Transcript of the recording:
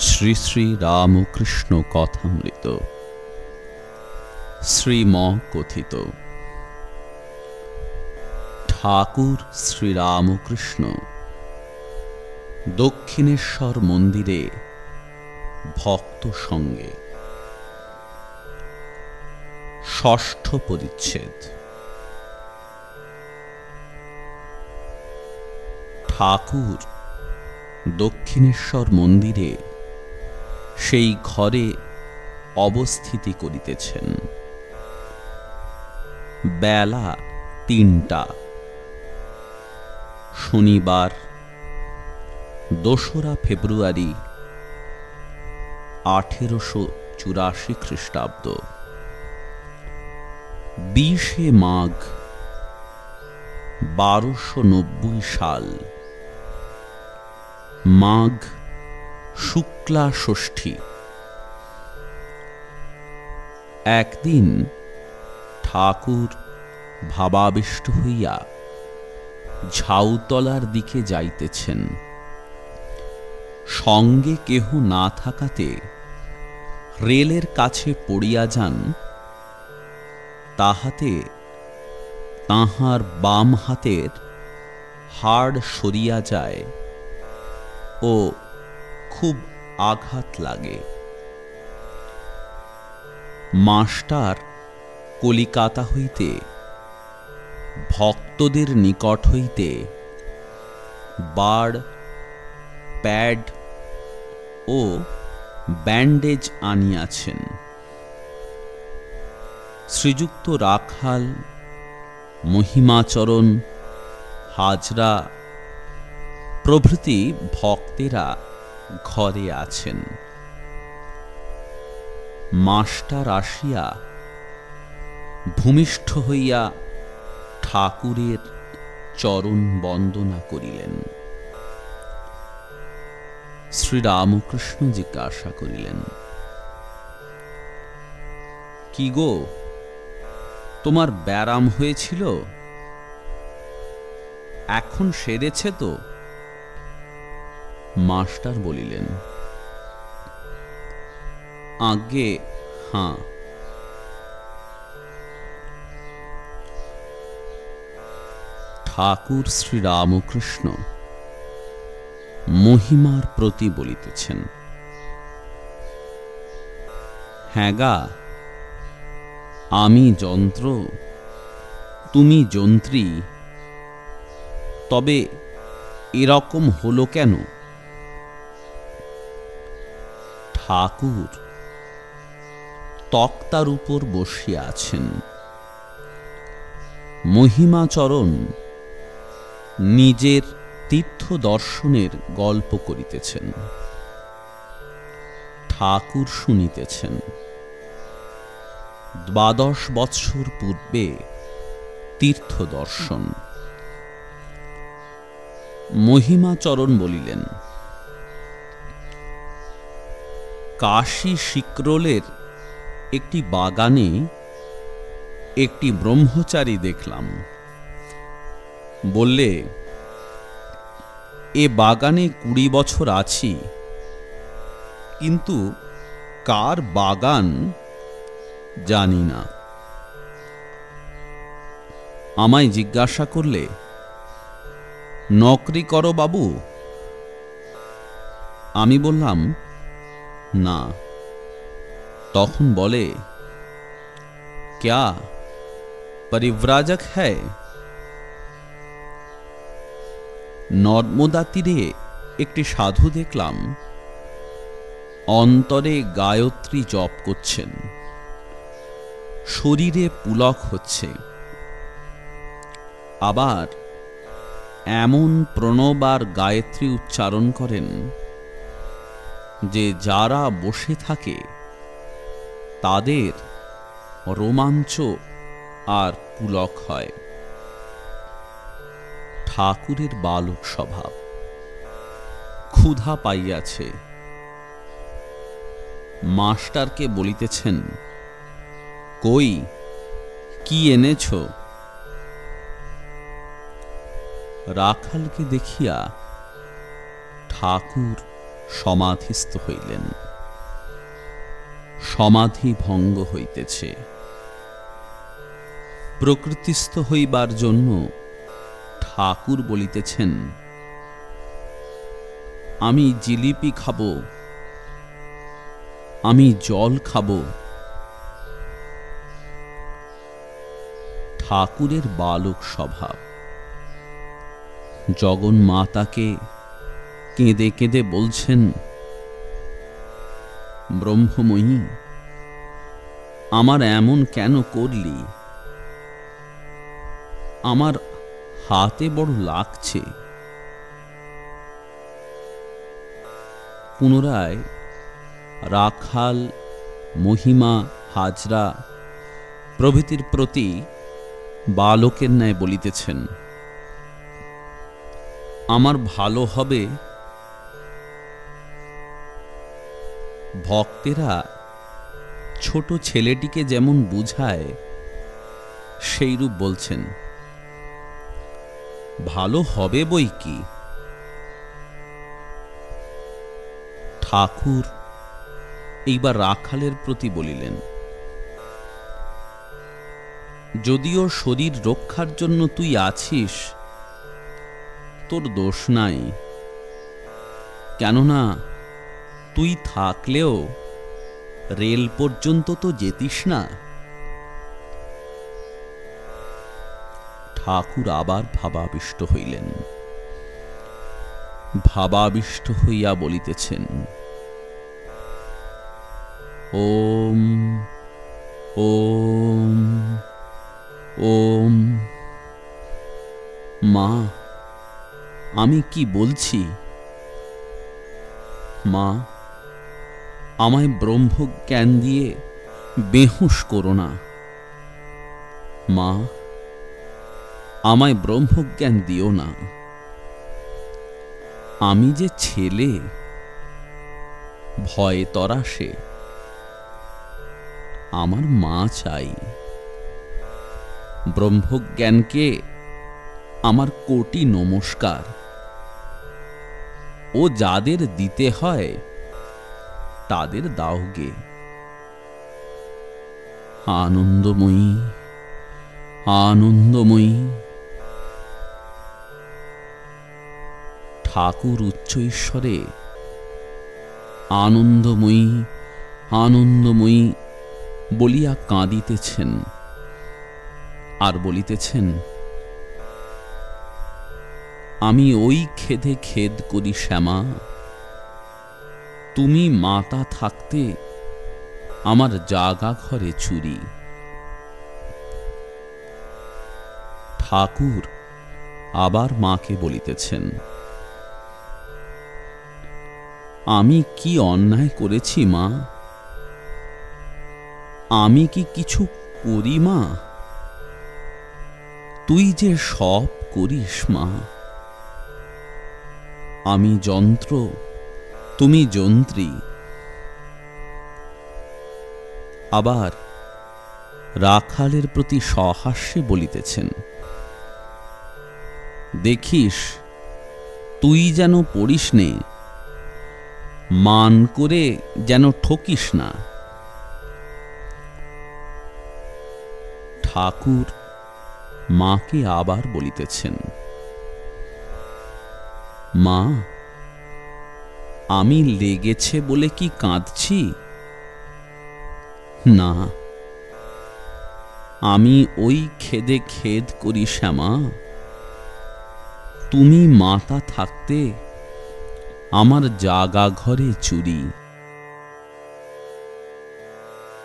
শ্রী শ্রী রামকৃষ্ণ কথামৃত। শ্রীম কথিত ঠাকুর শ্রীরামকৃষ্ণ দক্ষিণেশ্বর মন্দিরে ভক্ত সঙ্গে। ষষ্ঠ পরিচ্ছেদ। ঠাকুর দক্ষিণেশ্বর মন্দিরে সেই ঘরে অবস্থিতি করিতেছেন। বেলা তিনটা। শনিবার, দোসরা ফেব্রুয়ারি, আঠেরোশো চুরাশি খ্রিস্টাব্দ। বিশে মাঘ, বারোশো নব্বই সাল। মাঘ শুক্লা ষষ্ঠী। একদিন ঠাকুর ভাবাবিষ্ট হইয়া ঝাউতলার দিকে যাইতেছেন। সঙ্গে কেহ না থাকাতে রেলের কাছে পড়িয়া যান, তাহাতে তাহার বাম হাতের হাড় সরিয়া যায় ও খুব আঘাত লাগে। মাস্টার কলিকাতা হইতে, ভক্তদের নিকট হইতে বাড়, প্যাড ও ব্যান্ডেজ আনিয়াছেন। শ্রীযুক্ত রাখাল, মহিমাচরণ, হাজরা প্রভৃতি ভক্তেরা ঘরে আছেন। মাস্টার আসিয়া ভূমিষ্ঠ হইয়া ঠাকুরের চরণ বন্দনা করিলেন। শ্রীরামকৃষ্ণ জিজ্ঞাসা করিলেন, কি গো, তোমার ব্যারাম হয়েছিল? এখন সেরেছে তো? মাস্টার বলিলেন আগে হাঁ। ঠাকুর শ্রীরামকৃষ্ণ মহিমার প্রতি বলিতেছেন হ্যাগা আমি যন্ত্র, তুমি যন্ত্রী, তবে এরকম হলো কেন? ঠাকুর। তক্তার উপর বসিয়া আছেন। মহিমাচরণ নিজের তীর্থ দর্শনের গল্প করিতেছেন। ঠাকুর শুনিতেছেন। দ্বাদশ বৎসর পূর্বে তীর্থ দর্শন মহিমাচরণ বলিলেন কাশী শিক্রোলের একটি বাগানে একটি ব্রহ্মচারী দেখলাম। বললে, এ বাগানে কুড়ি বছর আছি, কিন্তু কার বাগান জানি না। আমায় জিজ্ঞাসা করলে, নকরি করো বাবু। আমি বললাম না। তখন বলে, ক্যা পরিব্রাজক হ্যায়? নর্মদা তীরে একটি সাধু দেখলাম, অন্তরে গায়ত্রী জপ করছেন, শরীরে পুলক হচ্ছে। আবার এমন প্রণবার গায়ত্রী উচ্চারণ করেন যে যারা বসে থাকে, তাদের রোমাঞ্চ আর পুলক হয়। ঠাকুরের বালক স্বভাব ক্ষুধা পাইয়াছে। মাস্টারকে বলিতেছেন, কই, কি এনেছ? রাখালকে দেখিয়া ঠাকুর সমাধিস্থ হইলেন। সমাধি ভঙ্গ হইতেছে। প্রকৃতিস্থ হইবার জন্য ঠাকুর বলিতেছেন, আমি জিলিপি খাব, আমি জল খাব। ঠাকুরের বালক স্বভাব। জগন মাতাকে কেঁদে কেঁদে বলছেন, ব্রহ্মময়ী, আমার এমন কেন করলি? আমার হাতে বড় লাগছে। পুনরায় রাখাল, মহিমা, হাজরা প্রভৃতির প্রতি বালকের ন্যায় বলিতেছেন, আমার ভালো হবে ভক্তেরা ছোট ছেলেটিকে যেমন বুঝায়, সেইরূপ বলছেন, ভালো হবে বই কি? ঠাকুর এইবার রাখালের প্রতি বলিলেন, যদিও শরীর রক্ষার জন্য তুই আছিস, তোর দোষ নাই। কেননা তুই থাকলেও রেল পর্যন্ত তো যেতিস না। ঠাকুর আবার ভাবাবিষ্ট হইলেন। ভাবাবিষ্ট হইয়া বলিতেছেন, ওম ওম ওম, মা, আমি কি বলছি? মা আমায় ব্রহ্মজ্ঞান দিয়ে বেহুশ করো না। মা, আমায় ব্রহ্মজ্ঞান দিও না। আমি যে ছেলে, ভয়ে তরাসে আমার মা চাই। ব্রহ্মজ্ঞানকে আমার কোটি নমস্কার। ও যাদের দিতে হয় তাদের দাওগে। আনন্দময়ী আনন্দময়ী। ঠাকুর উচ্চ ঈশ্বরে, আনন্দময়ী আনন্দময়ী বলিয়া কাঁদিতেছেন। আর বলিতেছেন, আমি ওই খেদে খেদ করি শ্যামা তুমি মাতা থাকতে আমার জাগা ঘরে চুরি। ঠাকুর আবার মাকে বলিতেছেন, আমি কি অন্যায় করেছি মা? আমি কি কিছু করি মা? তুই যে সব করিস মা। আমি যন্ত্র তুমি যন্ত্রী। আবার রাখালের প্রতি সহাস্যে বলিতেছেন, দেখিস, তুই যেন পড়িস নে, মান করে যেন ঠকিস না। ঠাকুর মাকে আবার বলিতেছেন, মা আমি লেগেছে বলে কি কাঁদছি? না। আমি ওই খেদে খেদ করি শ্যামা। তুমি মাতা থাকতে আমার জাগা ঘরে চুরি।